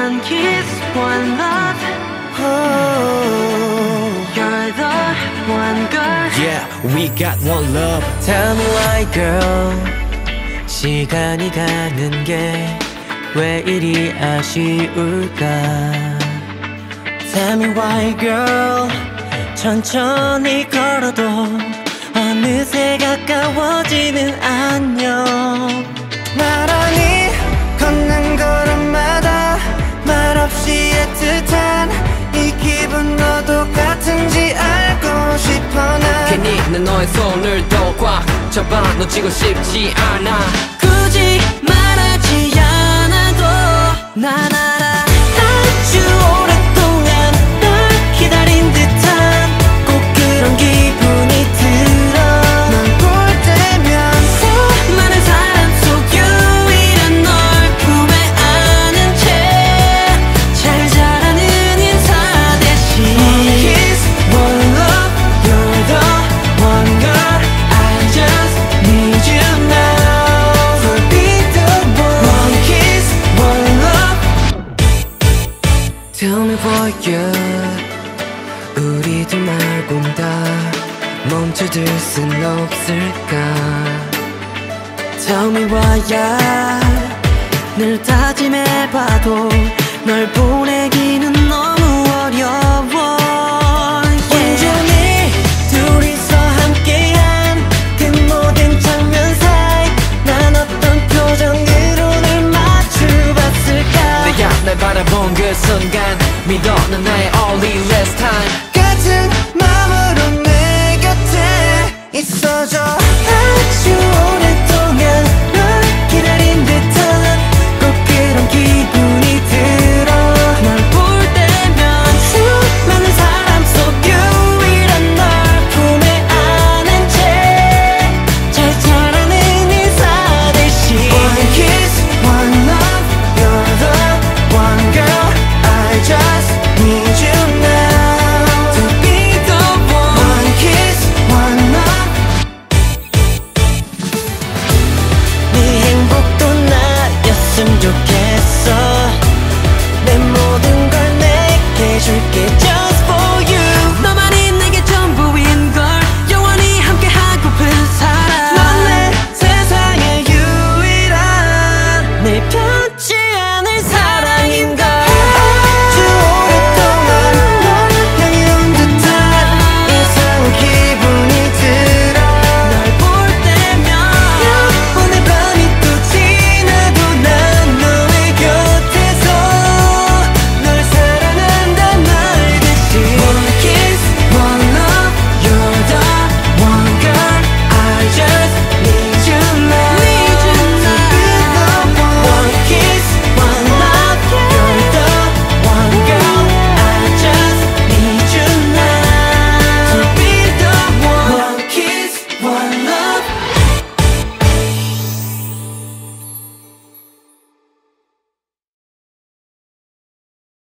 One kiss, one love. You're the one girl. Yeah, we got one love. Tell me why girl 시간이 가는 게 왜 이리 아쉬울까 Tell me why girl 천천히 걸어도 어느새 가까워지는 안녕 난 너의 손을 더꽉 잡아 놓치고 싶지 않아. 굳이 말하지 않아도 난 me for you 우리 둘 말곤 다 멈춰둘 순 없을까. Tell me why야 늘 다짐해봐도 널 보내기 바라본 그 순간 믿어 난 나의 only last time